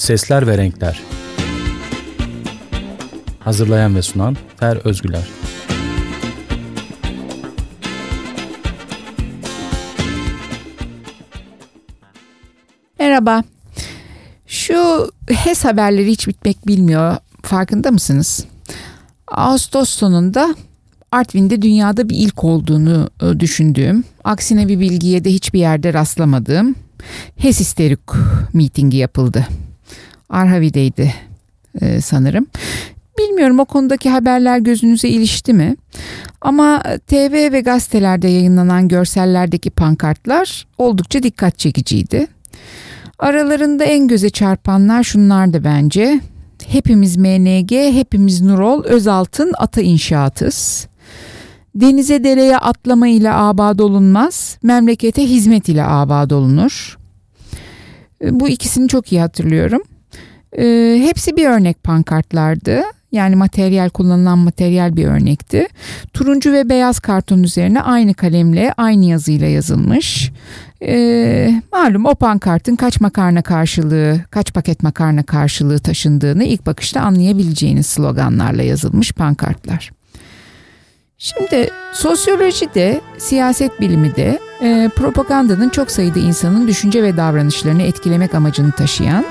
Sesler ve Renkler Hazırlayan ve sunan Fer Özgüler Merhaba. Şu HES haberleri hiç bitmek bilmiyor. Farkında mısınız? Ağustos sonunda Artvin'de dünyada bir ilk olduğunu e, düşündüğüm, aksine bir bilgiye de hiçbir yerde rastlamadığım HES Histerik mitingi yapıldı. Arhavi'deydi e, sanırım. Bilmiyorum o konudaki haberler gözünüze ilişti mi? Ama TV ve gazetelerde yayınlanan görsellerdeki pankartlar oldukça dikkat çekiciydi. Aralarında en göze çarpanlar şunlardı bence. Hepimiz MNG, hepimiz Nurol, Özaltın, Ata İnşaatız. Denize dereye atlama ile abad olunmaz, memlekete hizmet ile abad olunur. Bu ikisini çok iyi hatırlıyorum. E, hepsi bir örnek pankartlardı. Yani materyal kullanılan materyal bir örnekti. Turuncu ve beyaz karton üzerine aynı kalemle aynı yazıyla yazılmış. E, malum o pankartın kaç makarna karşılığı, kaç paket makarna karşılığı taşındığını ilk bakışta anlayabileceğiniz sloganlarla yazılmış pankartlar. Şimdi sosyolojide, siyaset bilimi de e, propagandanın çok sayıda insanın düşünce ve davranışlarını etkilemek amacını taşıyan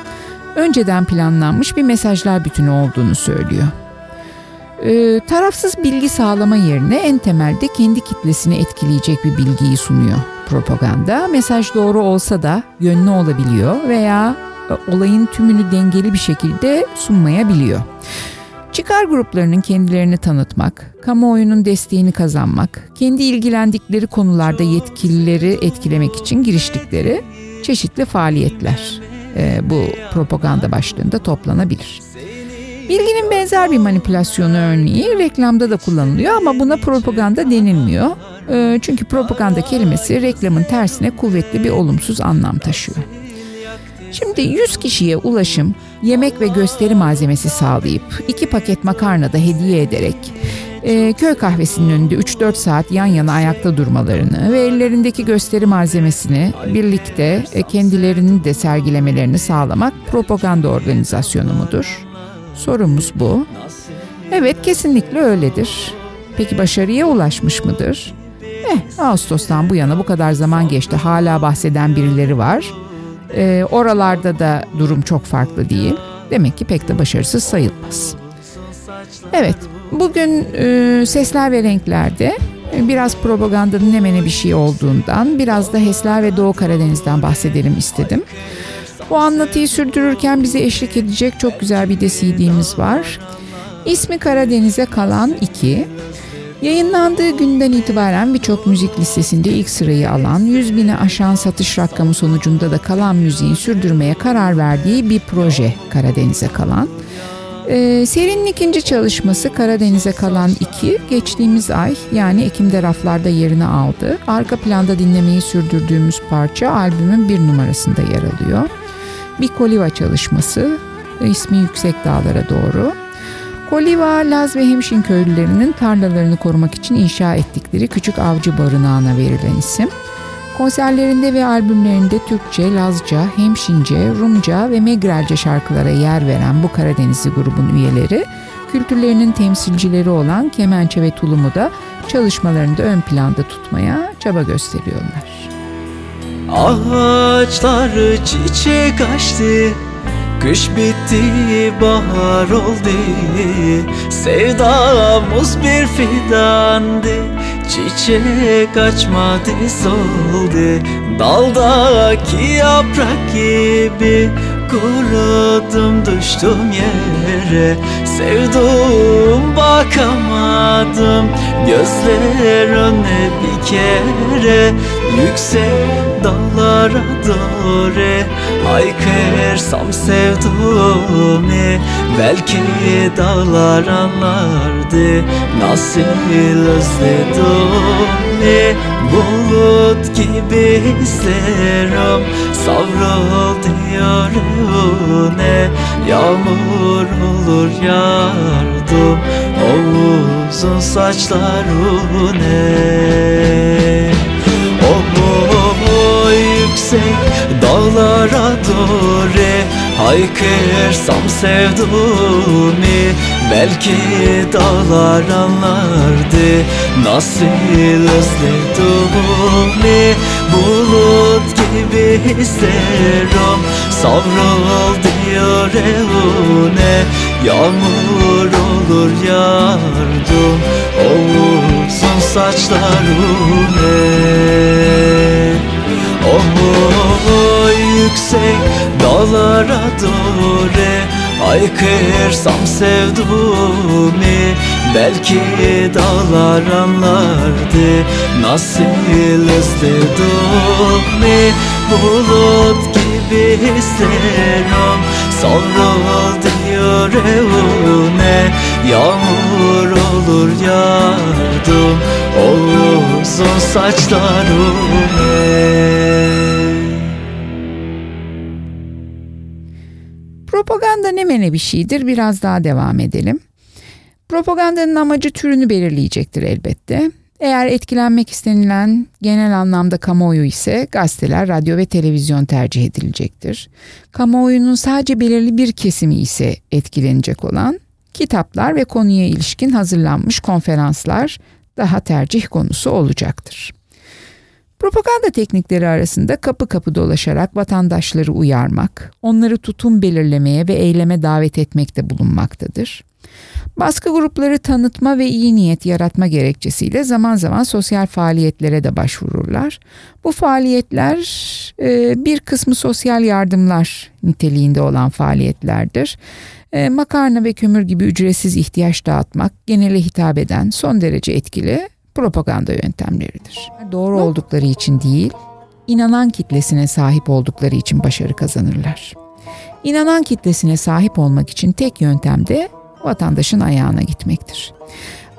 önceden planlanmış bir mesajlar bütünü olduğunu söylüyor. E, tarafsız bilgi sağlama yerine en temelde kendi kitlesini etkileyecek bir bilgiyi sunuyor propaganda. Mesaj doğru olsa da yönlü olabiliyor veya e, olayın tümünü dengeli bir şekilde sunmayabiliyor. Çıkar gruplarının kendilerini tanıtmak, kamuoyunun desteğini kazanmak, kendi ilgilendikleri konularda yetkilileri etkilemek için giriştikleri çeşitli faaliyetler e, bu propaganda başlığında toplanabilir. Bilginin benzer bir manipülasyonu örneği reklamda da kullanılıyor ama buna propaganda denilmiyor. E, çünkü propaganda kelimesi reklamın tersine kuvvetli bir olumsuz anlam taşıyor. Şimdi 100 kişiye ulaşım, yemek ve gösteri malzemesi sağlayıp iki paket makarna da hediye ederek e, köy kahvesinin önünde 3-4 saat yan yana ayakta durmalarını ve ellerindeki gösteri malzemesini birlikte e, kendilerinin de sergilemelerini sağlamak propaganda organizasyonu mudur? Sorumuz bu. Evet kesinlikle öyledir. Peki başarıya ulaşmış mıdır? Eh Ağustos'tan bu yana bu kadar zaman geçti hala bahseden birileri var. E, oralarda da durum çok farklı değil. Demek ki pek de başarısız sayılmaz. Evet, bugün e, sesler ve renklerde e, biraz propagandanın nemene bir şey olduğundan, biraz da HES'ler ve Doğu Karadeniz'den bahsedelim istedim. Bu anlatıyı sürdürürken bize eşlik edecek çok güzel bir de CD'miz var. İsmi Karadeniz'e kalan 2. Yayınlandığı günden itibaren birçok müzik listesinde ilk sırayı alan, 100 bini aşan satış rakamı sonucunda da kalan müziğin sürdürmeye karar verdiği bir proje Karadeniz'e kalan. Ee, serinin ikinci çalışması Karadeniz'e kalan 2 geçtiğimiz ay yani Ekim'de raflarda yerini aldı. Arka planda dinlemeyi sürdürdüğümüz parça albümün bir numarasında yer alıyor. Bir koliva çalışması, ismi Yüksek Dağlara Doğru. Koliva, Laz ve Hemşin köylülerinin tarlalarını korumak için inşa ettikleri küçük avcı barınağına verilen isim. Konserlerinde ve albümlerinde Türkçe, Lazca, Hemşince, Rumca ve Megrelce şarkılara yer veren bu Karadenizli grubun üyeleri, kültürlerinin temsilcileri olan kemençe ve tulumu da çalışmalarında ön planda tutmaya çaba gösteriyorlar. Ağaçlar çiçek açtı Kış bitti bahar oldu. Sevdamız bir fidandı. Çiçek açmadı soldu. Daldaki yaprak gibi Kurudum düştüm yere. Sevdum bakamadım. Gözlerine bir kere. Yüksek dağlara doğru Haykırsam sevduğumu Belki dağlar anlardı Nasıl özledim. Bulut gibi hislerim Savruldu yarına. Yağmur olur yardım O uzun saçlarına O yüksek dağlara doğru Haykırsam sevduğumu Belki dağlar anlardı. Nasıl özlediğimi Bulut gibi isterim Savrul diyor evune Yağmur olur yardım Olursun saçlarıma Oh yüksek dağlara doğru Aykırsam sevduğumu Belki dağlar anlardı Nasıl istediğimi Bulut gibi isterim Savrul evune Yağmur olur yardım Olsun saçlarım Propaganda ne mene bir şeydir biraz daha devam edelim. Propagandanın amacı türünü belirleyecektir elbette. Eğer etkilenmek istenilen genel anlamda kamuoyu ise gazeteler, radyo ve televizyon tercih edilecektir. Kamuoyunun sadece belirli bir kesimi ise etkilenecek olan kitaplar ve konuya ilişkin hazırlanmış konferanslar daha tercih konusu olacaktır. Propaganda teknikleri arasında kapı kapı dolaşarak vatandaşları uyarmak, onları tutum belirlemeye ve eyleme davet etmekte bulunmaktadır. Baskı grupları tanıtma ve iyi niyet yaratma gerekçesiyle zaman zaman sosyal faaliyetlere de başvururlar. Bu faaliyetler e, bir kısmı sosyal yardımlar niteliğinde olan faaliyetlerdir. E, makarna ve kömür gibi ücretsiz ihtiyaç dağıtmak genele hitap eden son derece etkili propaganda yöntemleridir. Doğru oldukları için değil, inanan kitlesine sahip oldukları için başarı kazanırlar. İnanan kitlesine sahip olmak için tek yöntem de vatandaşın ayağına gitmektir.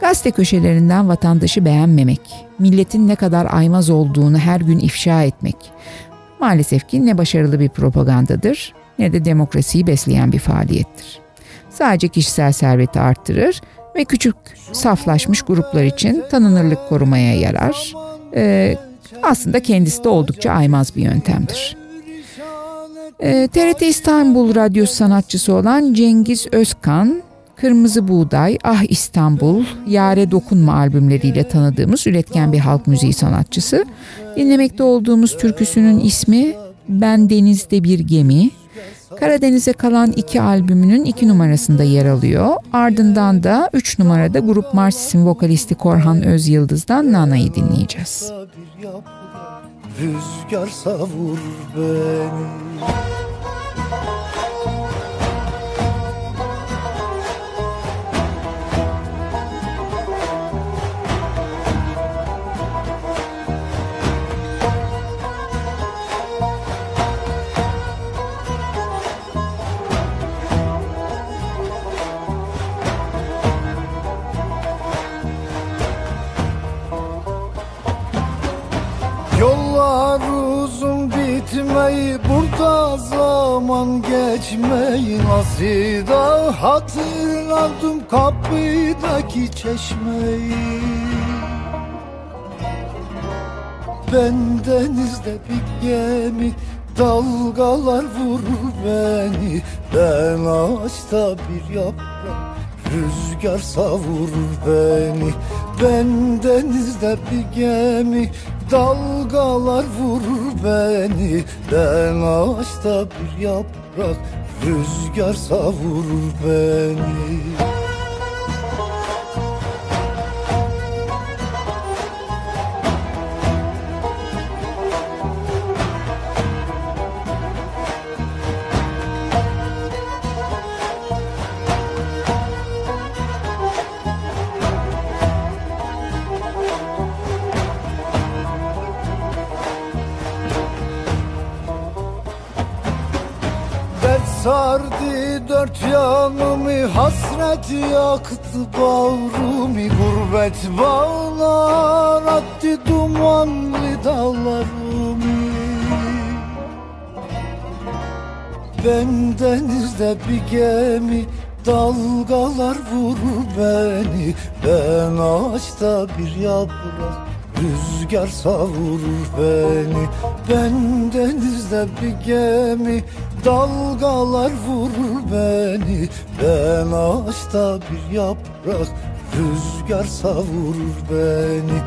Gazete köşelerinden vatandaşı beğenmemek, milletin ne kadar aymaz olduğunu her gün ifşa etmek maalesef ki ne başarılı bir propagandadır ne de demokrasiyi besleyen bir faaliyettir. Sadece kişisel serveti arttırır ve küçük saflaşmış gruplar için tanınırlık korumaya yarar. Ee, aslında kendisi de oldukça aymaz bir yöntemdir. Ee, TRT İstanbul Radyo sanatçısı olan Cengiz Özkan, Kırmızı Buğday, Ah İstanbul, Yare Dokunma albümleriyle tanıdığımız üretken bir halk müziği sanatçısı. Dinlemekte olduğumuz türküsünün ismi Ben Denizde Bir Gemi. Karadeniz'e kalan iki albümünün iki numarasında yer alıyor. Ardından da üç numarada Grup Marsis'in vokalisti Korhan Özyıldız'dan Nana'yı dinleyeceğiz. Rüzgar savur beni geçmeyi burada zaman geçmeyi nasıl da hatırladım kapıdaki çeşmeyi. Ben denizde bir gemi dalgalar vurur beni. Ben ağaçta bir yaprak Rüzgar savurur beni. Ben denizde bir gemi Dalgalar vurur beni. Ben ağaçta bir yaprak Rüzgar savurur beni sardı dört yanımı Hasret yaktı bağrımı Gurbet bağlar attı dumanlı dağlarımı. Ben denizde bir gemi Dalgalar vurur beni. Ben ağaçta bir yaprak Rüzgar savurur beni. Ben denizde bir gemi Dalgalar vurur beni Ben ağaçta bir yaprak Rüzgar savurur beni.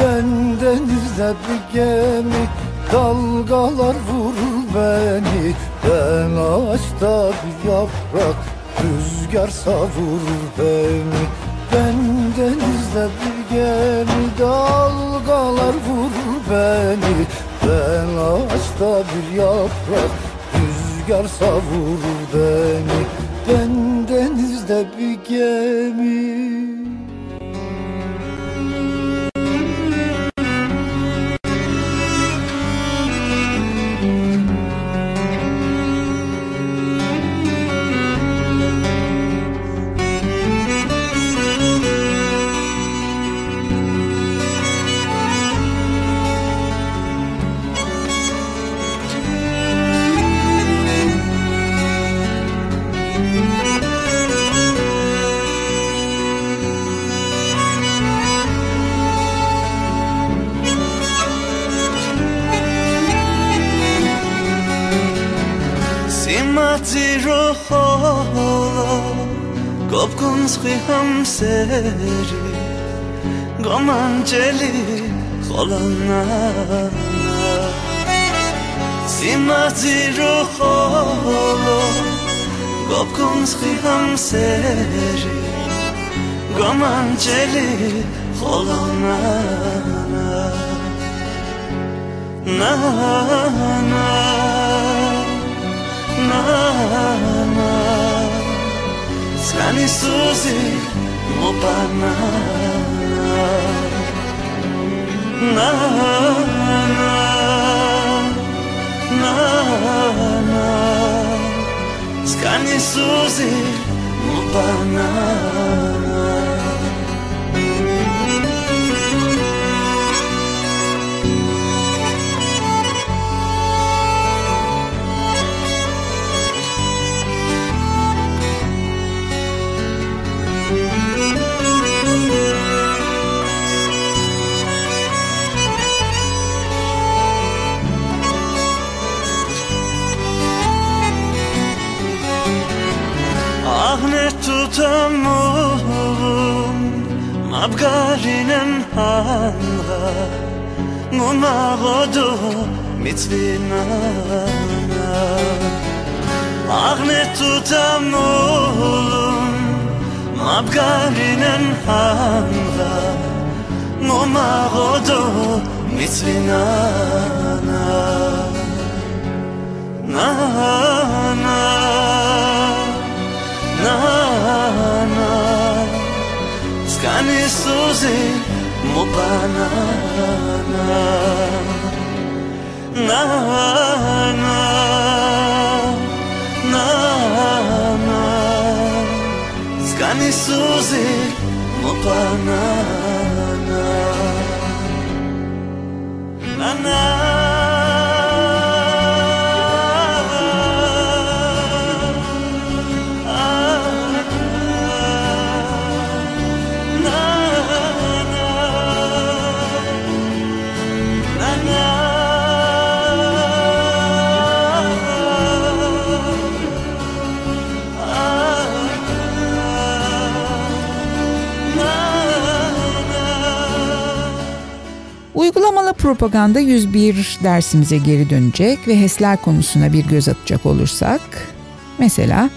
Ben denizde bir gemi Dalgalar vurur beni. Ben ağaçta bir yaprak Rüzgar savurur beni. Ben denizde bir gemi Dalgalar vurur beni. Ben ağaçta bir yaprak Rüzgar savurur beni. Ben denizde bir gemi Kopkunski hamseri Gomanceli kolana. Simati ruholo Kopkunski hamseri Gomanceli kolana. Na na na Skani Suzy mo pana Na na na na Skani Suzy mo pana tutamum Mabgarinen hanga Ngumagodo mitvinana Agne tutamum Mabgarinen hanga Ngumagodo mitvinana Na na na na skane suze Mopana na na na na. Na suze Mopana na propaganda 101 dersimize geri dönecek ve HES'ler konusuna bir göz atacak olursak, mesela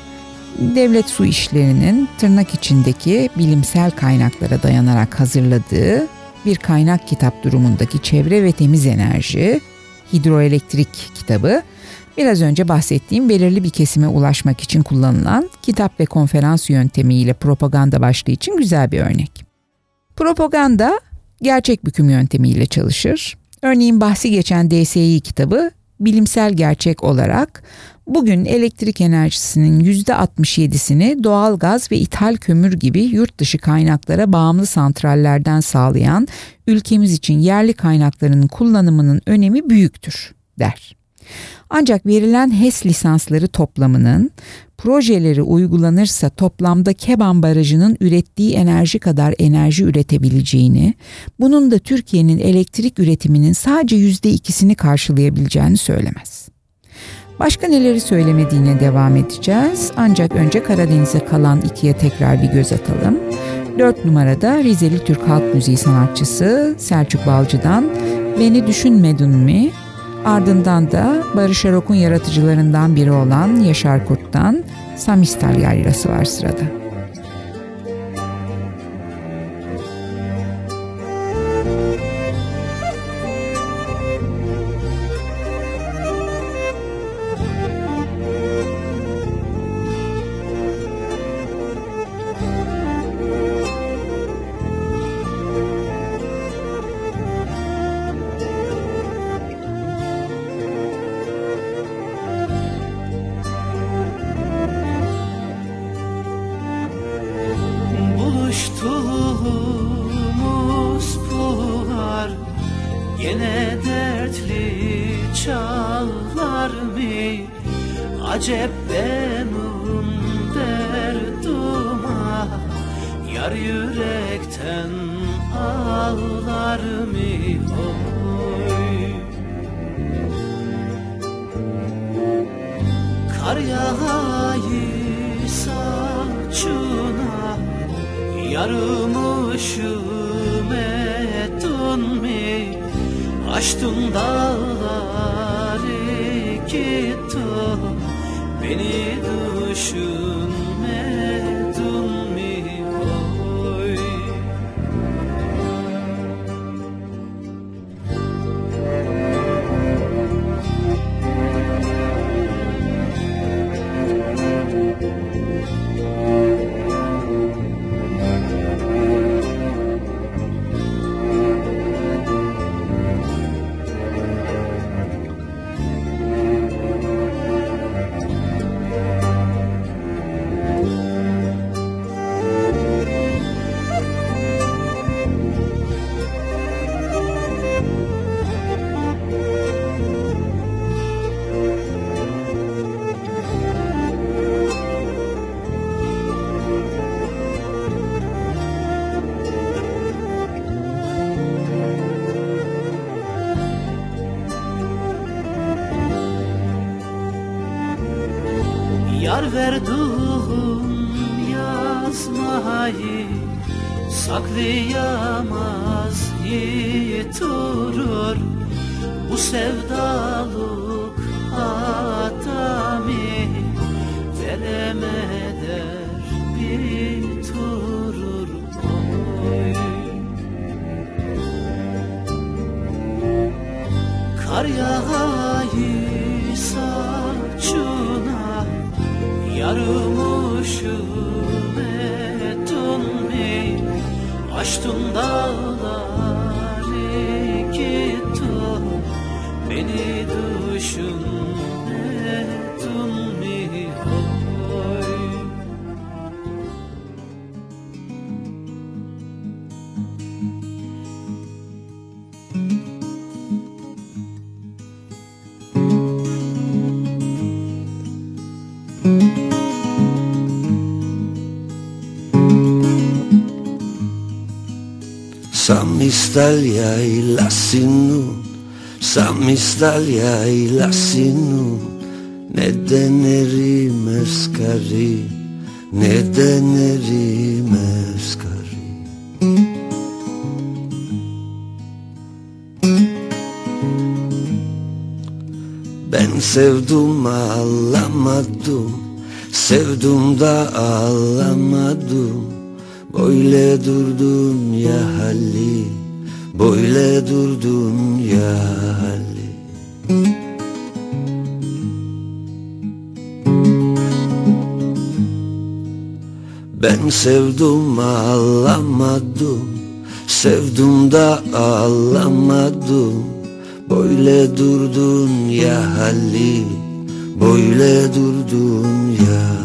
devlet su işlerinin tırnak içindeki bilimsel kaynaklara dayanarak hazırladığı bir kaynak kitap durumundaki çevre ve temiz enerji, hidroelektrik kitabı, biraz önce bahsettiğim belirli bir kesime ulaşmak için kullanılan kitap ve konferans yöntemiyle propaganda başlığı için güzel bir örnek. Propaganda gerçek büküm yöntemiyle çalışır. Örneğin bahsi geçen DSİ kitabı bilimsel gerçek olarak bugün elektrik enerjisinin %67'sini doğal gaz ve ithal kömür gibi yurt dışı kaynaklara bağımlı santrallerden sağlayan ülkemiz için yerli kaynaklarının kullanımının önemi büyüktür der. Ancak verilen HES lisansları toplamının projeleri uygulanırsa toplamda Keban Barajı'nın ürettiği enerji kadar enerji üretebileceğini, bunun da Türkiye'nin elektrik üretiminin sadece yüzde ikisini karşılayabileceğini söylemez. Başka neleri söylemediğine devam edeceğiz. Ancak önce Karadeniz'e kalan ikiye tekrar bir göz atalım. Dört numarada Rizeli Türk Halk Müziği sanatçısı Selçuk Balcı'dan Beni Düşünmedin mi? Ardından da Barış Arok'un yaratıcılarından biri olan Yaşar Kurt'tan Samistal Yaylası var sırada. Samistaglia i lassinu Samistaglia i lassinu Ne deneri meskari Ne deneri meskari. Ben sevdum ağlamadım Sevdum da ağlamadım. Böyle durdun ya halli Böyle durdun ya halli Ben sevdum ağlamadım. Sevdum da ağlamadım. Böyle durdun ya halli Böyle durdun ya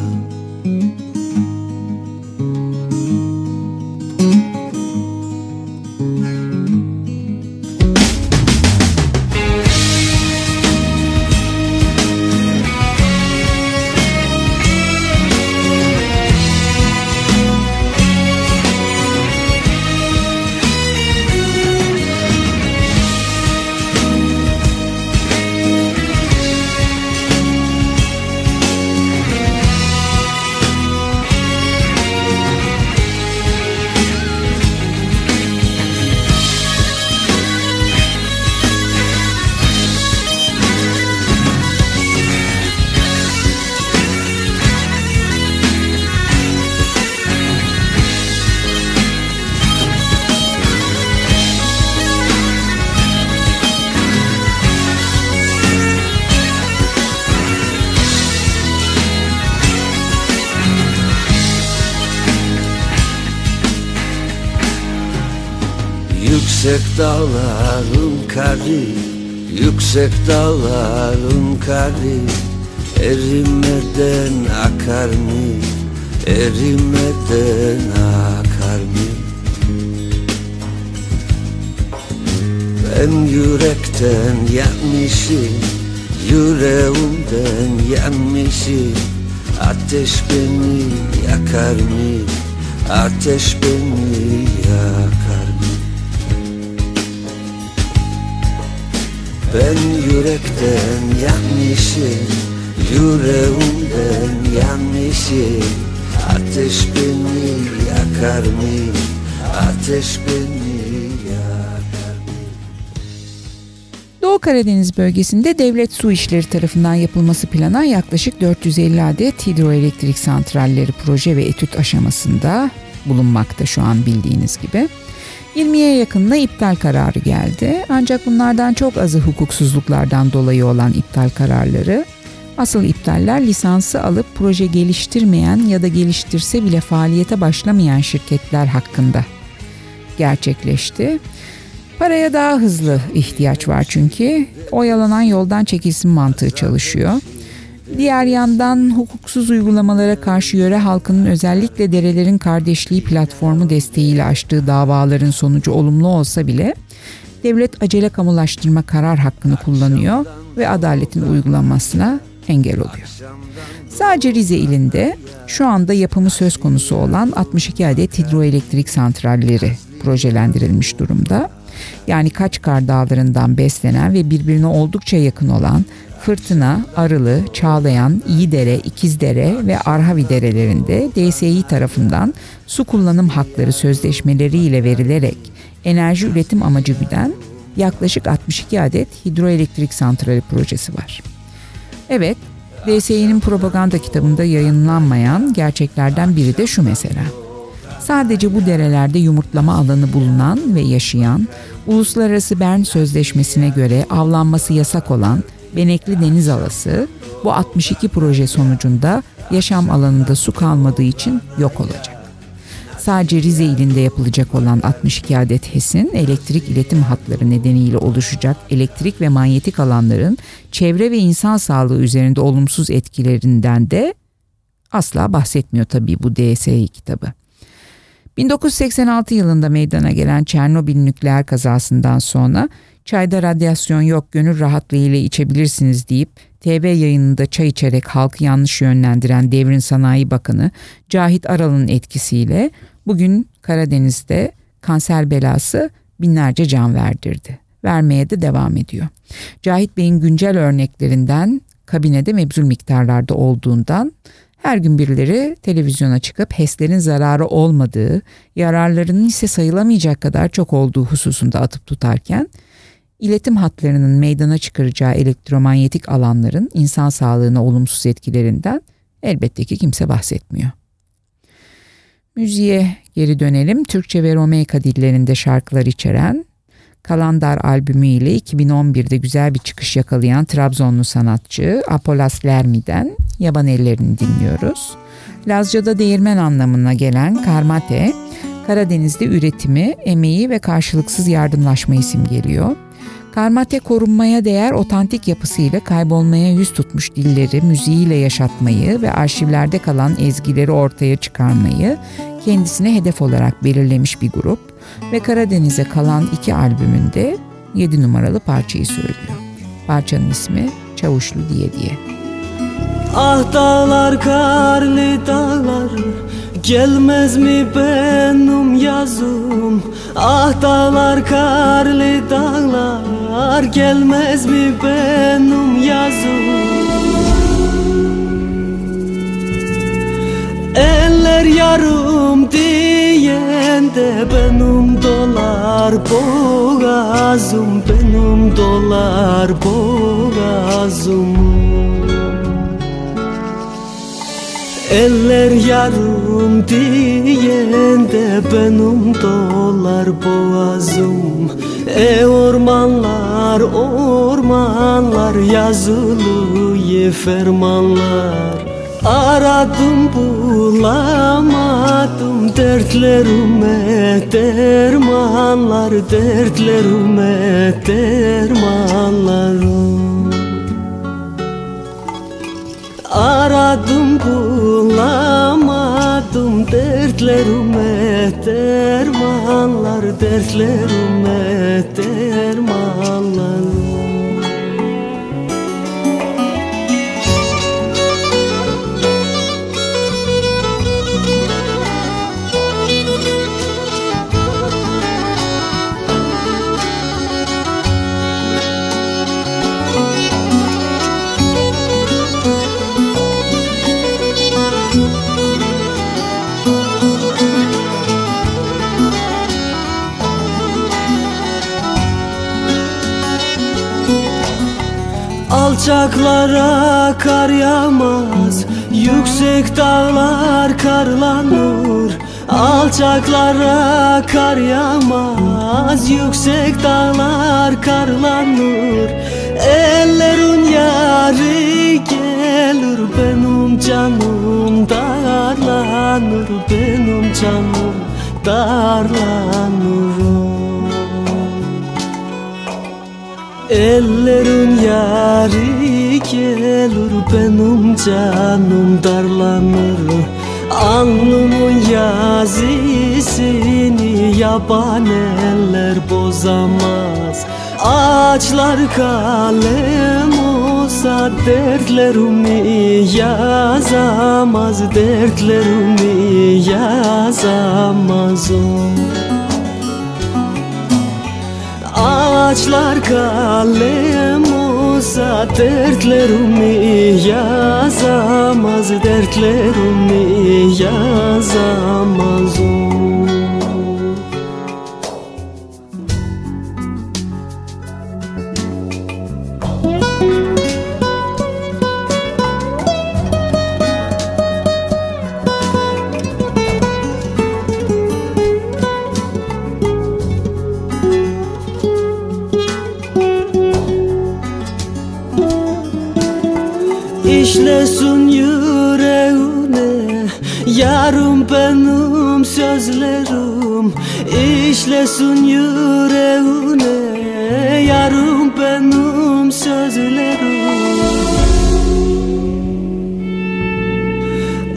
Yüksek dağların kari Erimeden akar mı? Erimeden akar mı? Ben yürekten yanmışım Yüreğimden yanmışım Ateş beni yakar mı? Ateş beni yakar mı? Ben yürekten yanmışım Yüreğimden yanmışım Ateş beni yakar mı? Ateş beni? Doğu Karadeniz bölgesinde devlet su işleri tarafından yapılması planan yaklaşık 450 adet hidroelektrik santralleri proje ve etüt aşamasında bulunmakta şu an bildiğiniz gibi. 20'ye yakınına iptal kararı geldi. Ancak bunlardan çok azı hukuksuzluklardan dolayı olan iptal kararları. Asıl iptaller lisansı alıp proje geliştirmeyen ya da geliştirse bile faaliyete başlamayan şirketler hakkında gerçekleşti. Paraya daha hızlı ihtiyaç var çünkü oyalanan yoldan çekilsin mantığı çalışıyor. Diğer yandan hukuksuz uygulamalara karşı yöre halkının özellikle derelerin kardeşliği platformu desteğiyle açtığı davaların sonucu olumlu olsa bile devlet acele kamulaştırma karar hakkını kullanıyor ve adaletin uygulanmasına engel oluyor. Sadece Rize ilinde şu anda yapımı söz konusu olan 62 adet hidroelektrik santralleri projelendirilmiş durumda. Yani Kaçkar Dağları'ndan beslenen ve birbirine oldukça yakın olan Fırtına, Arılı, Çağlayan, İyidere, İkizdere ve Arhavi derelerinde DSİ tarafından su kullanım hakları sözleşmeleriyle verilerek enerji üretim amacı güden yaklaşık 62 adet hidroelektrik santrali projesi var. Evet, DSİ'nin propaganda kitabında yayınlanmayan gerçeklerden biri de şu mesela. Sadece bu derelerde yumurtlama alanı bulunan ve yaşayan, Uluslararası Bern Sözleşmesi'ne göre avlanması yasak olan Benekli Deniz Alası bu 62 proje sonucunda yaşam alanında su kalmadığı için yok olacak. Sadece Rize ilinde yapılacak olan 62 adet HES'in elektrik iletim hatları nedeniyle oluşacak elektrik ve manyetik alanların çevre ve insan sağlığı üzerinde olumsuz etkilerinden de asla bahsetmiyor tabii bu DSİ kitabı. 1986 yılında meydana gelen Çernobil nükleer kazasından sonra çayda radyasyon yok gönül rahatlığıyla içebilirsiniz deyip TV yayınında çay içerek halkı yanlış yönlendiren Devrin Sanayi Bakanı Cahit Aral'ın etkisiyle bugün Karadeniz'de kanser belası binlerce can verdirdi. Vermeye de devam ediyor. Cahit Bey'in güncel örneklerinden kabinede mebzul miktarlarda olduğundan her gün birileri televizyona çıkıp HES'lerin zararı olmadığı, yararlarının ise sayılamayacak kadar çok olduğu hususunda atıp tutarken, iletim hatlarının meydana çıkaracağı elektromanyetik alanların insan sağlığına olumsuz etkilerinden elbette ki kimse bahsetmiyor. Müziğe geri dönelim. Türkçe ve Romeyka dillerinde şarkılar içeren Kalandar albümü ile 2011'de güzel bir çıkış yakalayan Trabzonlu sanatçı Apolas Lermi'den Yaban Ellerini dinliyoruz. Lazca'da değirmen anlamına gelen karmate, Karadeniz'de üretimi, emeği ve karşılıksız yardımlaşmayı simgeliyor. Karmate korunmaya değer otantik yapısıyla kaybolmaya yüz tutmuş dilleri müziğiyle yaşatmayı ve arşivlerde kalan ezgileri ortaya çıkarmayı kendisine hedef olarak belirlemiş bir grup ve Karadeniz'e kalan iki albümünde 7 numaralı parçayı söylüyor. Parçanın ismi Çavuşlu diye diye. Ah dağlar karlı dağlar Gelmez mi benim yazım? Ah dağlar karlı dağlar Gelmez mi benim yazım? Eller yarım diyen de benim dolar boğazım Benim dolar boğazım Eller yarım diyen de benim dolar boğazım. E ormanlar ormanlar yazılı fermanlar. Aradım bulamadım dertlerime dermanlar dertlerime dermanlarım Aradım bulamadım. Dertlerime dermanlar dertlerime dermanlarım Alçaklara kar yağmaz Yüksek dağlar karlanır. Alçaklara kar yağmaz Yüksek dağlar karlanır. Ellerin yarı gelir Benim canım darlanır Benim canım darlanır Ellerin yari gelir benim canım darlanır. Alnımın yazısını yaban eller bozamaz. Ağaçlar kalem olsa dertlerimi yazamaz Dertlerimi yazamaz. o Ağaçlar kalem olsa dertlerimi yazamaz Dertlerimi yazamaz o Yarım benim sözlerim İşlesin yüreğine Yarım benim sözlerim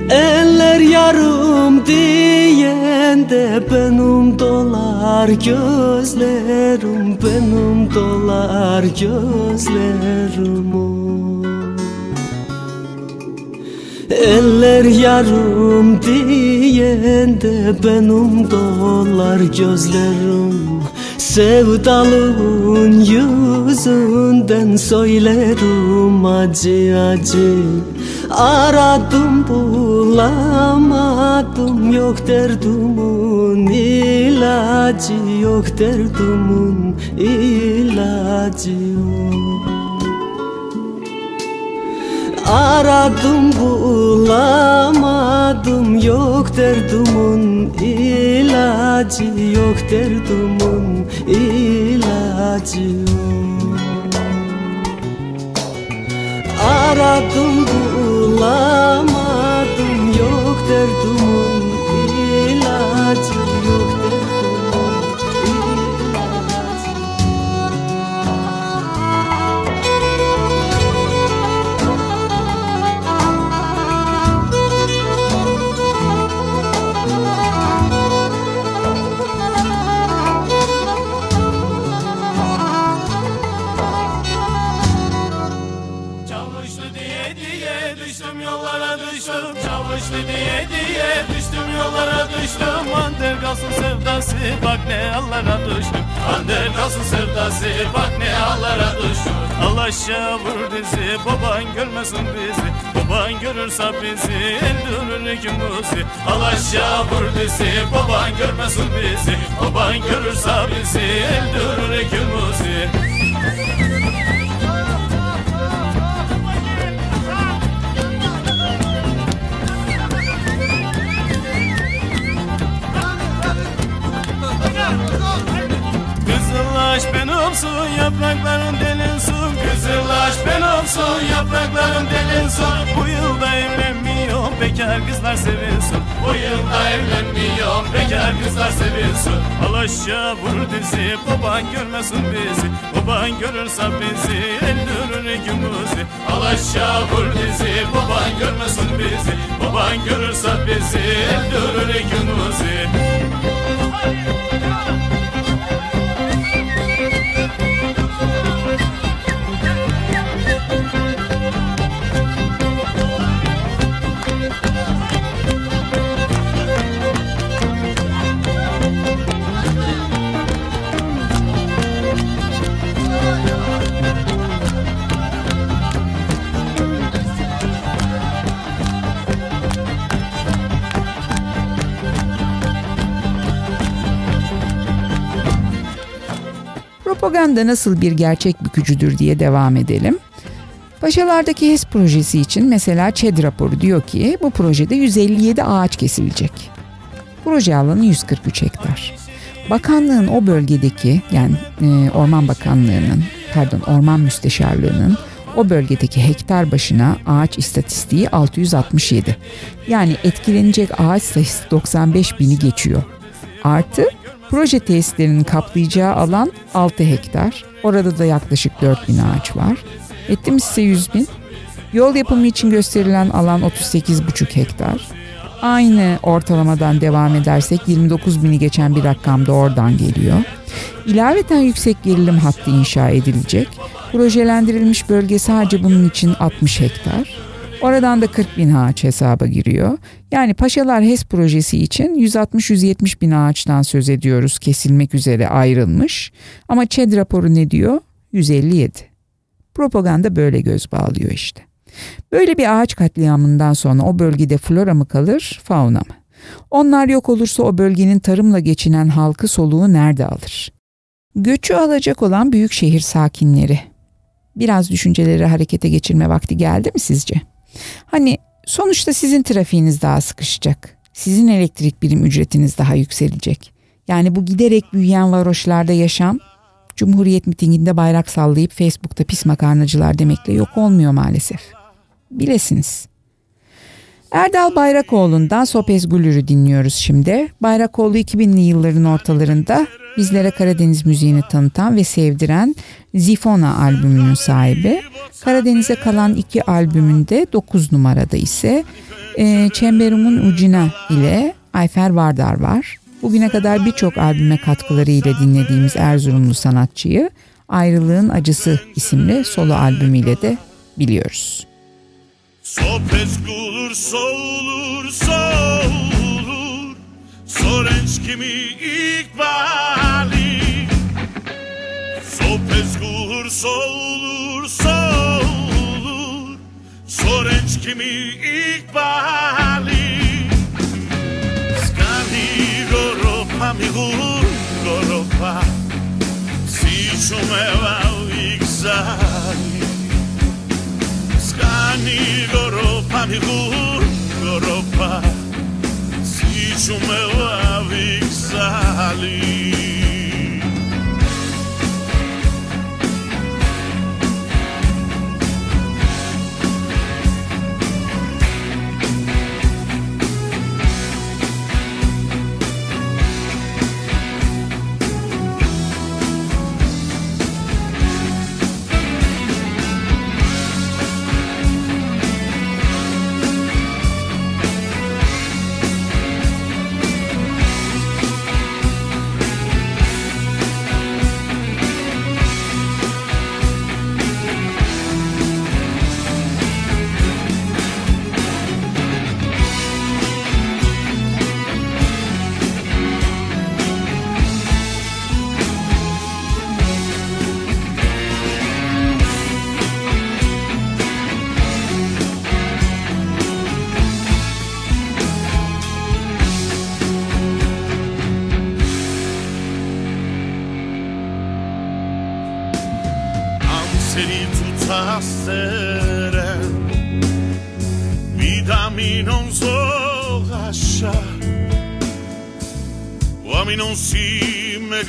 Eller yarım diyen de benim dolar gözlerim Benim dolar gözlerim o. Eller yarım diyen de benim dolar gözlerim. Sevdalığın yüzünden söylerim acı acı. Aradım bulamadım yok derdimin ilacı Yok derdimin ilacı Aradım bulamadım. Yok derdimin ilacı yok derdimin ilacı. Yok Aradım bulamadım yollara düştüm Ander kalsın sevdası bak ne hallara düştüm. Ander kalsın sevdası bak ne hallara düştüm. Allah aşağı vur dizi baban görmesin bizi. Baban görürse bizi öldürür ikimizi Allah aşağı vur dizi baban görmesin bizi. Baban görürse bizi öldürür ikimizi Benimsin yaprakların delinsin Kızılaş benimsin yaprakların delinsin Bu yılda evlenmeye bekar kızlar sevilsin Bu yılda evlenmiyorum bekar kızlar sevilsin Al aşağı vur dizi baban görmesin bizi. Baban görürse bizi öldürür ikimizi Al aşağı vur dizi baban görmesin bizi. Baban görürse bizi öldürür ikimizi Propaganda nasıl bir gerçek bükücüdür diye devam edelim. Paşalardaki HES projesi için mesela ÇED raporu diyor ki bu projede 157 ağaç kesilecek. Proje alanı 143 hektar. Bakanlığın o bölgedeki yani e, Orman Bakanlığı'nın pardon Orman Müsteşarlığı'nın o bölgedeki hektar başına ağaç istatistiği 667. Yani etkilenecek ağaç sayısı 95 bini geçiyor. Artı proje tesislerinin kaplayacağı alan 6 hektar. Orada da yaklaşık 4 bin ağaç var. Etti mi size 100 bin? Yol yapımı için gösterilen alan 38,5 hektar. Aynı ortalamadan devam edersek 29 bini geçen bir rakam da oradan geliyor. İlaveten yüksek gerilim hattı inşa edilecek. Projelendirilmiş bölge sadece bunun için 60 hektar. Oradan da 40 bin ağaç hesaba giriyor. Yani Paşalar HES projesi için 160-170 bin ağaçtan söz ediyoruz kesilmek üzere ayrılmış. Ama ÇED raporu ne diyor? 157. Propaganda böyle göz bağlıyor işte. Böyle bir ağaç katliamından sonra o bölgede flora mı kalır, fauna mı? Onlar yok olursa o bölgenin tarımla geçinen halkı soluğu nerede alır? Göçü alacak olan büyük şehir sakinleri. Biraz düşünceleri harekete geçirme vakti geldi mi sizce? Hani sonuçta sizin trafiğiniz daha sıkışacak. Sizin elektrik birim ücretiniz daha yükselecek. Yani bu giderek büyüyen varoşlarda yaşam Cumhuriyet mitinginde bayrak sallayıp Facebook'ta pis makarnacılar demekle yok olmuyor maalesef. Bilesiniz. Erdal Bayrakoğlu'ndan Sopez Gülür'ü dinliyoruz şimdi. Bayrakoğlu 2000'li yılların ortalarında bizlere Karadeniz müziğini tanıtan ve sevdiren Zifona albümünün sahibi. Karadeniz'e kalan iki albümünde 9 numarada ise e, Çemberumun Ucuna ile Ayfer Vardar var. Bugüne kadar birçok albüme katkıları ile dinlediğimiz Erzurumlu sanatçıyı Ayrılığın Acısı isimli solo albümüyle de biliyoruz. Sopes gulur soğulur soğulur Φλόρενς κι μη Ιγκβάλι Σόπες γουρ, σόλουρ, σόλουρ Σόρενς κι μη Ιγκβάλι Σκάλι γορόπα μη γουρ, γορόπα Σίσου με βάλ Ιγκζάλι Σκάλι γορόπα μη γουρ, γορόπα Σίσου Ničome lavi zali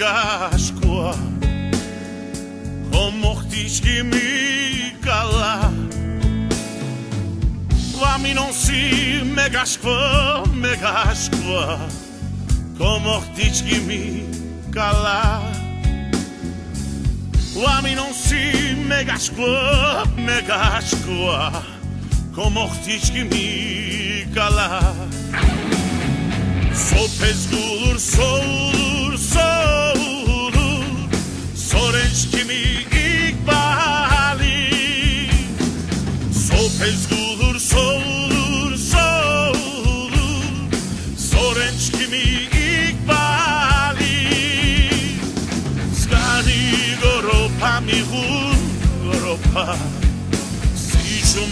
casco con mortis química Vaminon si megasqua, megasqua con mortis química Vaminon si megasqua, megasqua que me química Sopes gulur sol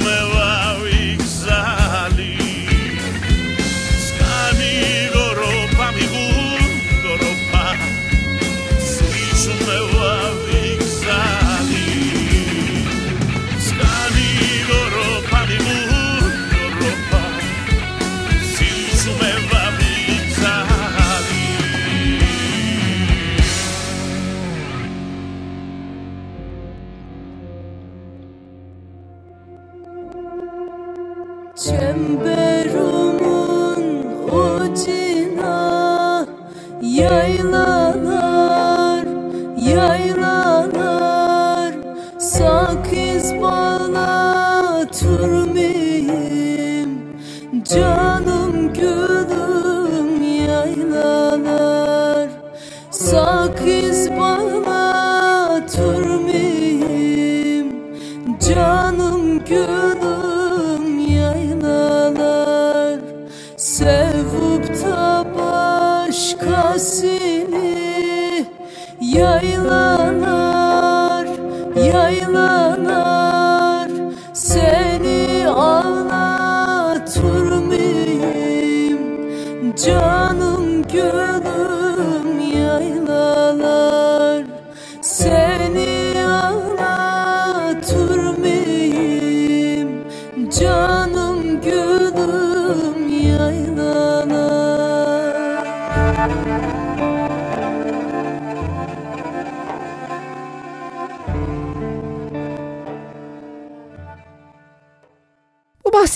zmyła ich.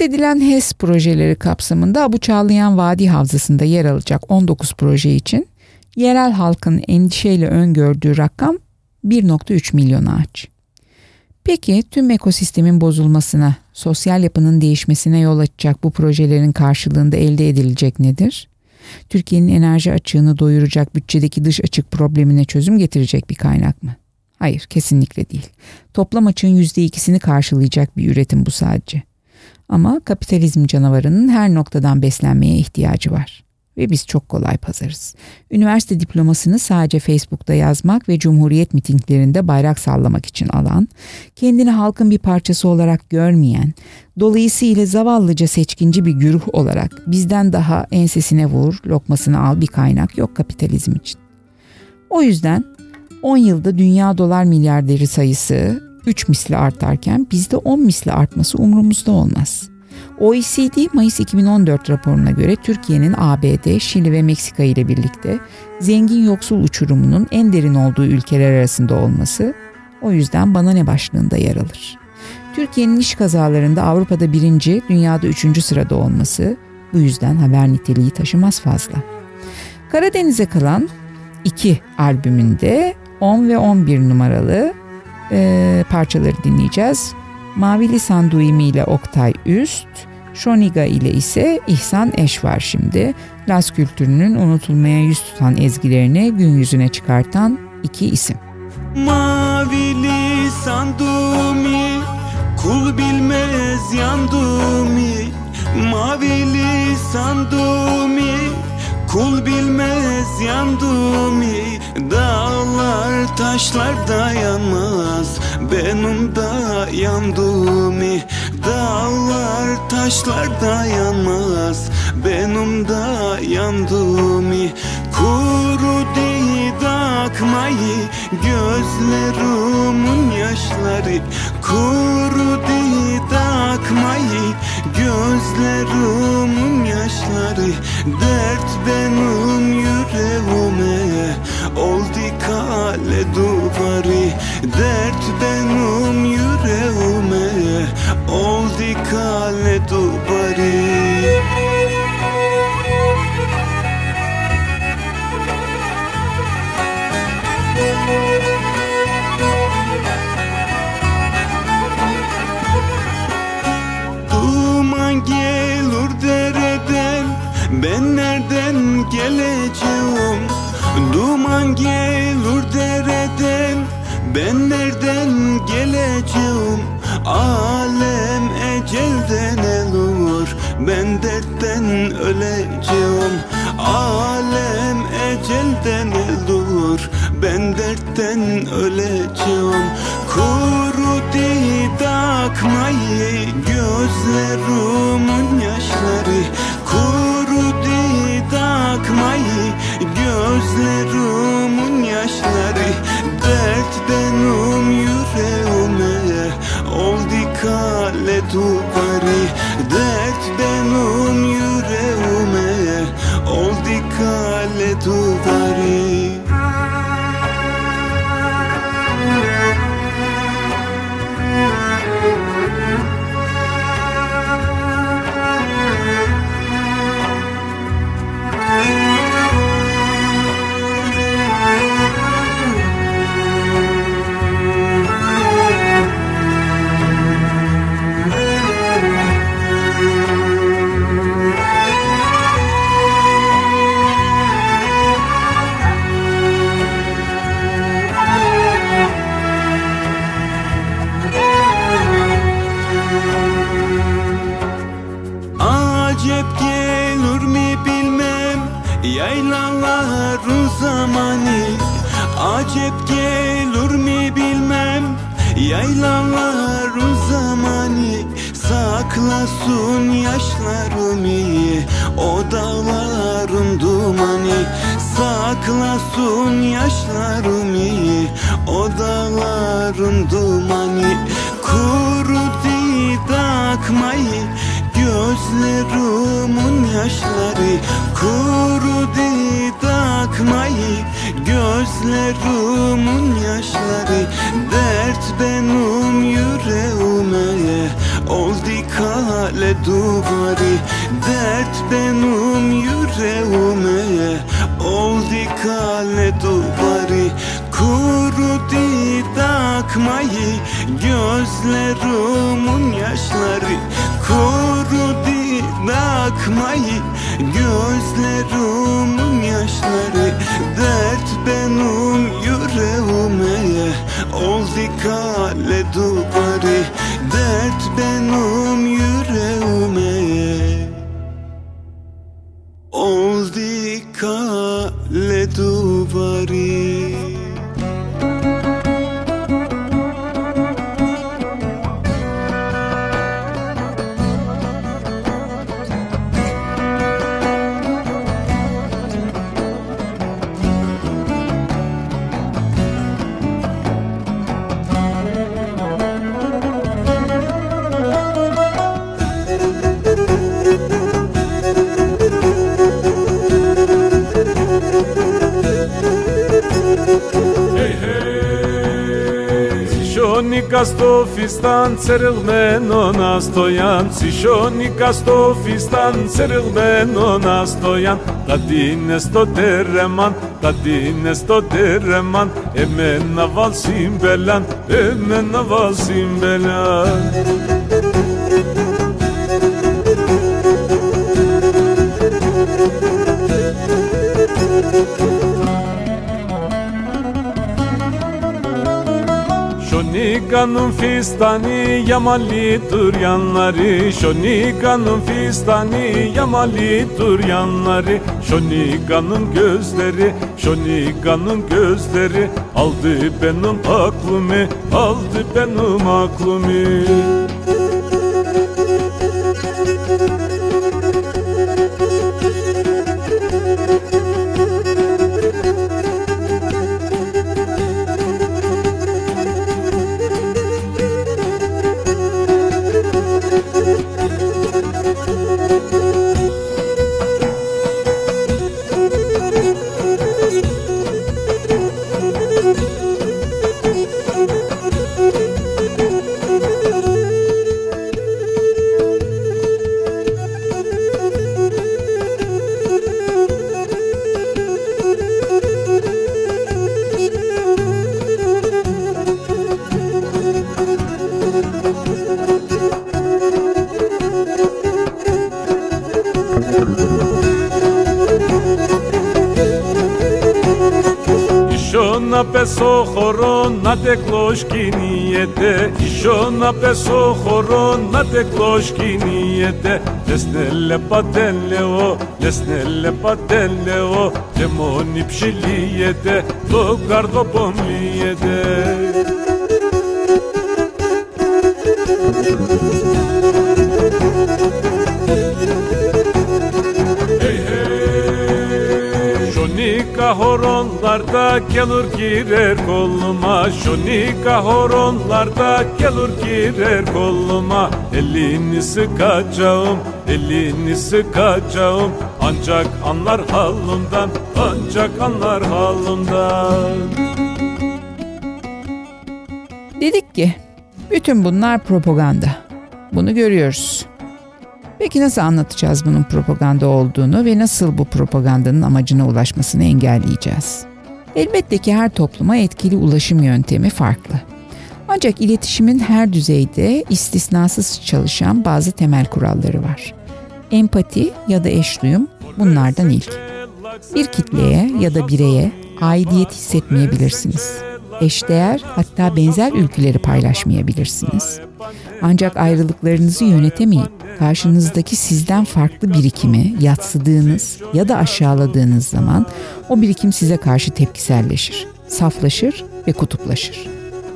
Bahsedilen HES projeleri kapsamında Abu Çağlayan Vadi Havzası'nda yer alacak 19 proje için yerel halkın endişeyle öngördüğü rakam 1.3 milyon ağaç. Peki tüm ekosistemin bozulmasına, sosyal yapının değişmesine yol açacak bu projelerin karşılığında elde edilecek nedir? Türkiye'nin enerji açığını doyuracak bütçedeki dış açık problemine çözüm getirecek bir kaynak mı? Hayır, kesinlikle değil. Toplam açığın %2'sini karşılayacak bir üretim bu sadece. Ama kapitalizm canavarının her noktadan beslenmeye ihtiyacı var. Ve biz çok kolay pazarız. Üniversite diplomasını sadece Facebook'ta yazmak ve Cumhuriyet mitinglerinde bayrak sallamak için alan, kendini halkın bir parçası olarak görmeyen, dolayısıyla zavallıca seçkinci bir güruh olarak bizden daha ensesine vur, lokmasını al bir kaynak yok kapitalizm için. O yüzden 10 yılda dünya dolar milyarderi sayısı 3 misli artarken bizde 10 misli artması umurumuzda olmaz. OECD Mayıs 2014 raporuna göre Türkiye'nin ABD, Şili ve Meksika ile birlikte zengin yoksul uçurumunun en derin olduğu ülkeler arasında olması o yüzden bana ne başlığında yer alır. Türkiye'nin iş kazalarında Avrupa'da birinci, dünyada üçüncü sırada olması bu yüzden haber niteliği taşımaz fazla. Karadeniz'e kalan iki albümünde 10 ve 11 numaralı e, parçaları dinleyeceğiz. Mavili Sanduimi ile Oktay Üst, Şoniga ile ise İhsan Eş var şimdi. Las kültürünün unutulmaya yüz tutan ezgilerini gün yüzüne çıkartan iki isim. Mavili sandumi Kul bilmez yandumi Mavili sandumi Kul bilmez yandumi Dağlar taşlar dayanmaz. Benim da yandumi Dağlar taşlar dayanmaz. Benim da yandumi Kuru değil akmayı Gözlerimin yaşları. Kuru değil akmayı Gözlerimin yaşları Dert benim yüreğime. Oldu kale duvarı Dert benim yüreğime. Oldu kale duvarı Ben nereden geleceğim? Duman gelir dereden. Ben nereden geleceğim? Alem ecelden elur Ben dertten öleceğim. Alem ecelden elur Ben dertten öleceğim. Kuru akmayı Gözlerimin yaşları akmayı Gözlerimin yaşları Dert benim yüreğime. Oldu kale duvarı Dert סטן צריך בנו נסטויאן צישוני קסטופיסטן צריך בנו נסטויאן תדינסטו תרמן תדינסטו תרמן אמן נבל סימבלן אמן נבל סימבלן Şoniganın fistani yamali duryanları Şoniganın fistani yamali duryanları Şoniganın gözleri Şoniganın gözleri. Aldı benim aklımı Aldı benim aklımı. τεκλός κινείται Ισιώνα πέσω χωρό να τεκλός κινείται Λες «Ναι, νελε πατέλεο, λες «Ναι, νελε πατέλεο Και μόνη ψηλίεται, το καρδό πομλίεται Hey, hey, Jonica Horon horonlarda gelir girer koluma Şonika horonlarda gelir girer koluma Elini sıkacağım, elini sıkacağım Ancak anlar halımdan, ancak anlar halımdan Dedik ki bütün bunlar propaganda. Bunu görüyoruz. Peki nasıl anlatacağız bunun propaganda olduğunu ve nasıl bu propagandanın amacına ulaşmasını engelleyeceğiz? Elbette ki her topluma etkili ulaşım yöntemi farklı. Ancak iletişimin her düzeyde istisnasız çalışan bazı temel kuralları var. Empati ya da eş duyum bunlardan ilk. Bir kitleye ya da bireye aidiyet hissetmeyebilirsiniz. Eşdeğer hatta benzer ülkeleri paylaşmayabilirsiniz. Ancak ayrılıklarınızı yönetemeyip karşınızdaki sizden farklı birikimi yatsıdığınız ya da aşağıladığınız zaman o birikim size karşı tepkiselleşir, saflaşır ve kutuplaşır.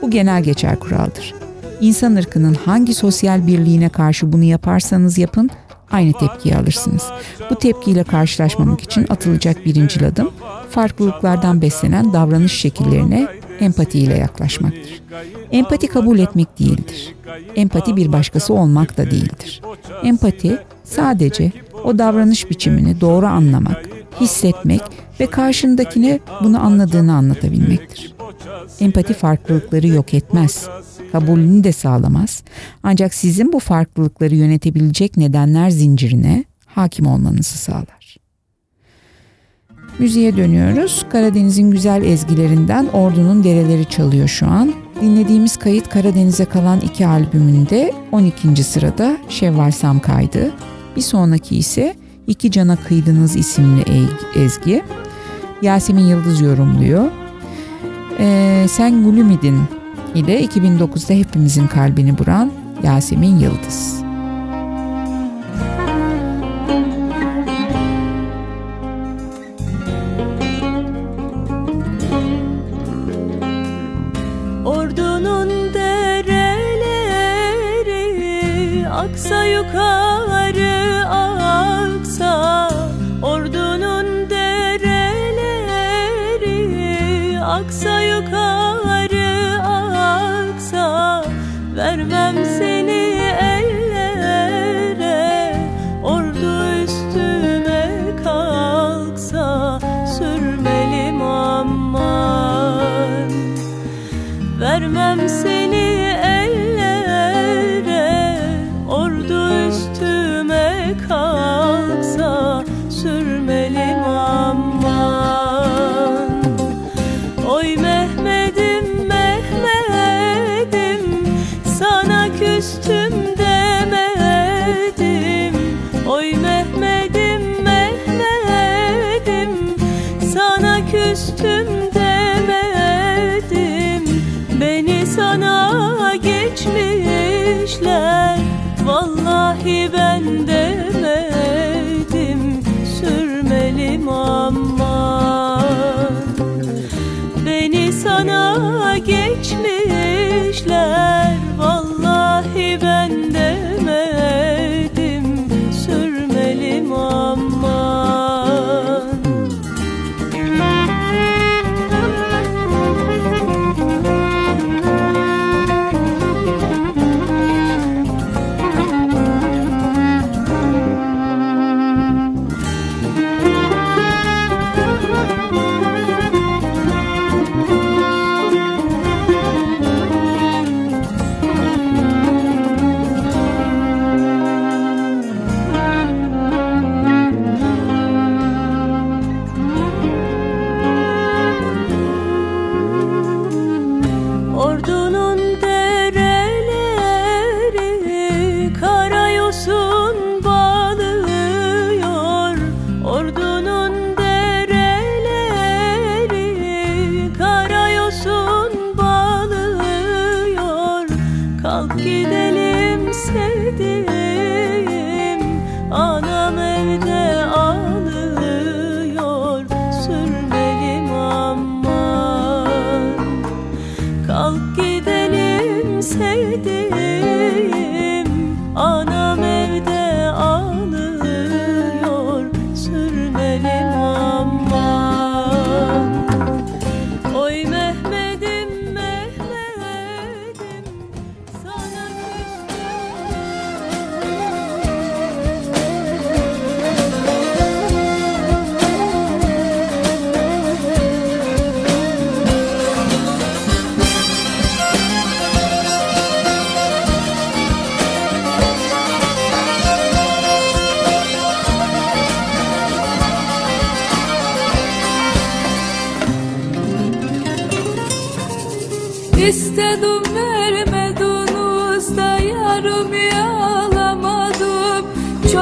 Bu genel geçer kuraldır. İnsan ırkının hangi sosyal birliğine karşı bunu yaparsanız yapın aynı tepkiyi alırsınız. Bu tepkiyle karşılaşmamak için atılacak birinci adım farklılıklardan beslenen davranış şekillerine empatiyle yaklaşmaktır. Empati kabul etmek değildir. Empati bir başkası olmak da değildir. Empati sadece o davranış biçimini doğru anlamak, hissetmek ve karşındakine bunu anladığını anlatabilmektir. Empati farklılıkları yok etmez, kabulünü de sağlamaz. Ancak sizin bu farklılıkları yönetebilecek nedenler zincirine hakim olmanızı sağlar. Müziğe dönüyoruz. Karadeniz'in güzel ezgilerinden Ordu'nun Dereleri çalıyor şu an. Dinlediğimiz kayıt Karadeniz'e kalan iki albümünde 12. sırada Şevval Sam kaydı. Bir sonraki ise İki Cana Kıydınız isimli ezgi. Yasemin Yıldız yorumluyor. Ee, Sen Gülümidin ile 2009'da hepimizin kalbini vuran Yasemin Yıldız. Aksa yukarı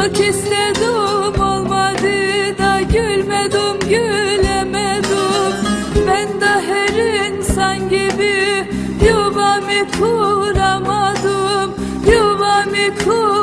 Çok istedim olmadı da gülmedim gülemedim. Ben de her insan gibi yuvamı kuramadım Yuvamı kuramadım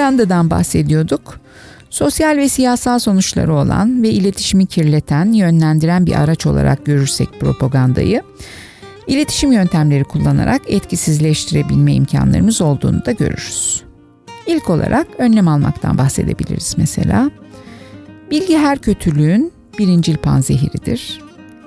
Propagandadan bahsediyorduk. Sosyal ve siyasal sonuçları olan ve iletişimi kirleten, yönlendiren bir araç olarak görürsek propagandayı, iletişim yöntemleri kullanarak etkisizleştirebilme imkanlarımız olduğunu da görürüz. İlk olarak önlem almaktan bahsedebiliriz mesela. Bilgi her kötülüğün birincil panzehiridir.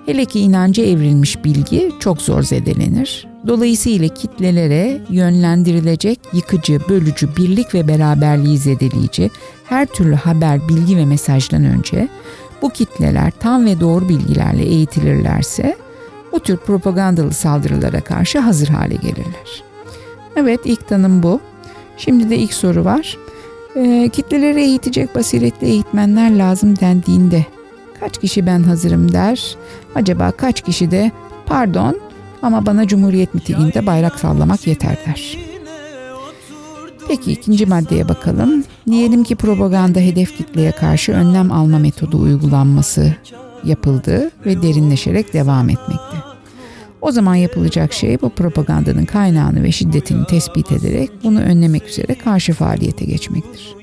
Hele ki inanca evrilmiş bilgi çok zor zedelenir. Dolayısıyla kitlelere yönlendirilecek yıkıcı, bölücü, birlik ve beraberliği zedeleyici her türlü haber, bilgi ve mesajdan önce bu kitleler tam ve doğru bilgilerle eğitilirlerse bu tür propagandalı saldırılara karşı hazır hale gelirler. Evet ilk tanım bu. Şimdi de ilk soru var. Ee, kitleleri eğitecek basiretli eğitmenler lazım dendiğinde kaç kişi ben hazırım der? Acaba kaç kişi de pardon ama bana Cumhuriyet mitinginde bayrak sallamak yeter der. Peki ikinci maddeye bakalım. Diyelim ki propaganda hedef kitleye karşı önlem alma metodu uygulanması yapıldı ve derinleşerek devam etmekte. O zaman yapılacak şey bu propagandanın kaynağını ve şiddetini tespit ederek bunu önlemek üzere karşı faaliyete geçmektir.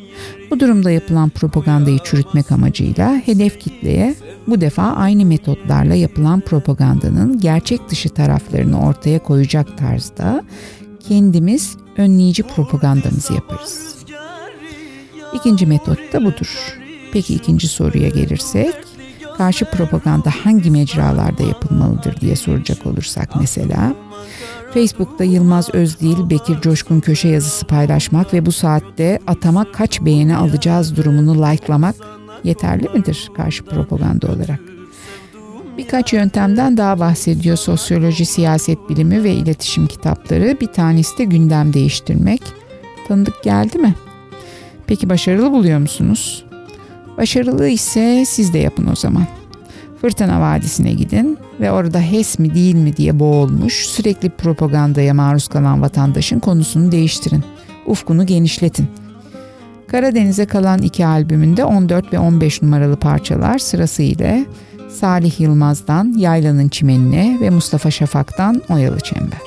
Bu durumda yapılan propagandayı çürütmek amacıyla hedef kitleye bu defa aynı metotlarla yapılan propagandanın gerçek dışı taraflarını ortaya koyacak tarzda kendimiz önleyici propagandamızı yaparız. İkinci metot da budur. Peki ikinci soruya gelirsek, karşı propaganda hangi mecralarda yapılmalıdır diye soracak olursak mesela, Facebook'ta Yılmaz Özdil, Bekir Coşkun köşe yazısı paylaşmak ve bu saatte atama kaç beğeni alacağız durumunu likelamak yeterli midir karşı propaganda olarak? Birkaç yöntemden daha bahsediyor sosyoloji, siyaset bilimi ve iletişim kitapları. Bir tanesi de gündem değiştirmek. Tanıdık geldi mi? Peki başarılı buluyor musunuz? Başarılı ise siz de yapın o zaman. Fırtına Vadisi'ne gidin ve orada HES mi değil mi diye boğulmuş, sürekli propagandaya maruz kalan vatandaşın konusunu değiştirin. Ufkunu genişletin. Karadeniz'e kalan iki albümünde 14 ve 15 numaralı parçalar sırasıyla Salih Yılmaz'dan Yaylanın Çimenine ve Mustafa Şafak'tan Oyalı Çember.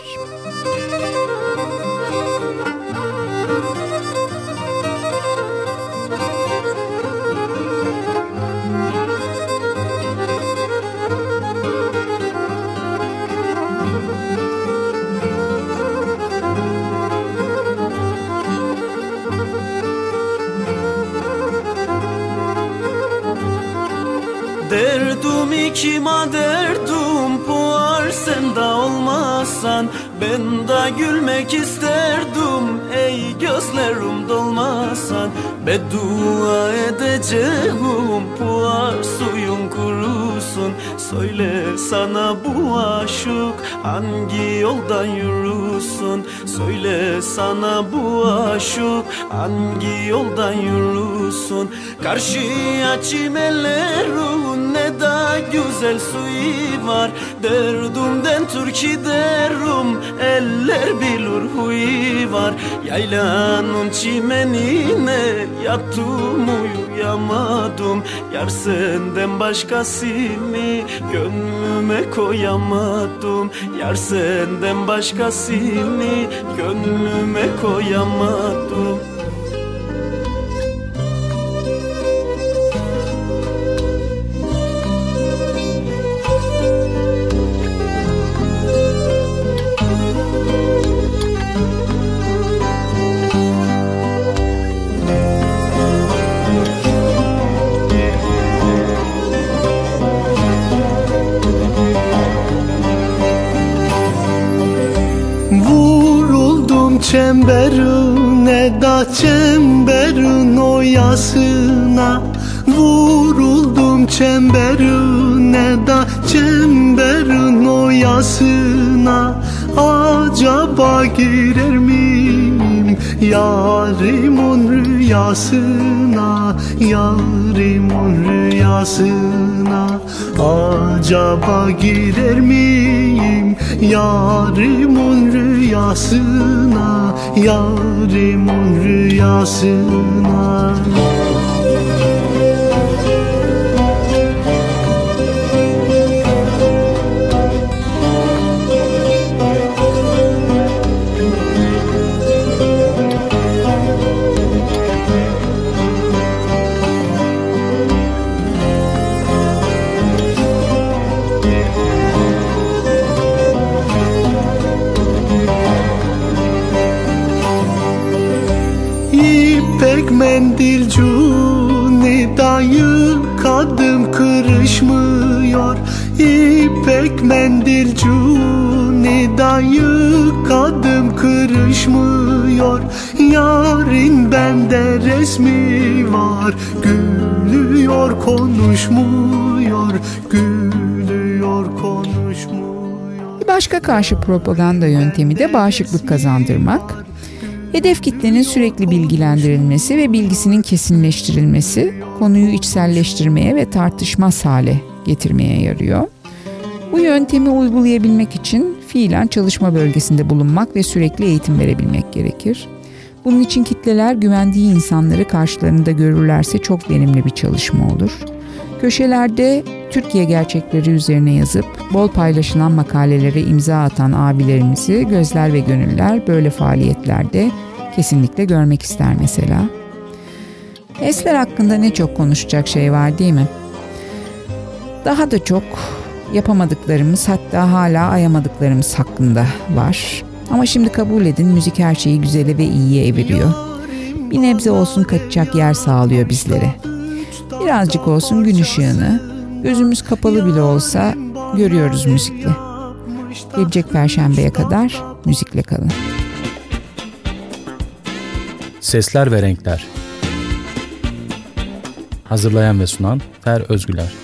Olmasan Ben de gülmek isterdim. Ey gözlerim dolmasan Beddua edeceğim. Puar suyun kurusun. Söyle sana bu aşık hangi yoldan yürüsün Söyle sana bu aşık. Hangi yoldan yürüsün Karşıya çimelerin ne da güzel suyu var. Derdumden Türkiye derim. Eller bilir huyu var Yaylanın çimenine yattım uyuyamadım. Yar senden başkasını gönlüme koyamadım. Yar senden başkasını gönlüme koyamadım çemberine da çemberin oyasına Vuruldum çemberine da çemberin oyasına. Acaba girer miyim yarimun rüyasına Yarimun rüyasına? Acaba girer miyim yarimun rüyasına Yarimun rüyasına İpek mendil cuni dayı kadım kırışmıyor. İpek mendil cuni dayı kadım kırışmıyor. Yarın bende resmi var Gülüyor konuşmuyor. Gülüyor konuşmuyor. Bir başka karşı propaganda yöntemi de bağışıklık kazandırmak. Hedef kitlenin sürekli bilgilendirilmesi ve bilgisinin kesinleştirilmesi konuyu içselleştirmeye ve tartışmaz hale getirmeye yarıyor. Bu yöntemi uygulayabilmek için fiilen çalışma bölgesinde bulunmak ve sürekli eğitim verebilmek gerekir. Bunun için kitleler güvendiği insanları karşılarında görürlerse çok verimli bir çalışma olur. Köşelerde Türkiye gerçekleri üzerine yazıp bol paylaşılan makalelere imza atan abilerimizi gözler ve gönüller böyle faaliyetlerde kesinlikle görmek ister mesela. Esler hakkında ne çok konuşacak şey var değil mi? Daha da çok yapamadıklarımız hatta hala ayamadıklarımız hakkında var. Ama şimdi kabul edin müzik her şeyi güzele ve iyiye eviriyor. Bir nebze olsun kaçacak yer sağlıyor bizlere. Birazcık olsun gün ışığını, gözümüz kapalı bile olsa görüyoruz müzikle. Gelecek perşembeye kadar müzikle kalın. Sesler ve Renkler Hazırlayan ve sunan Fer Özgüler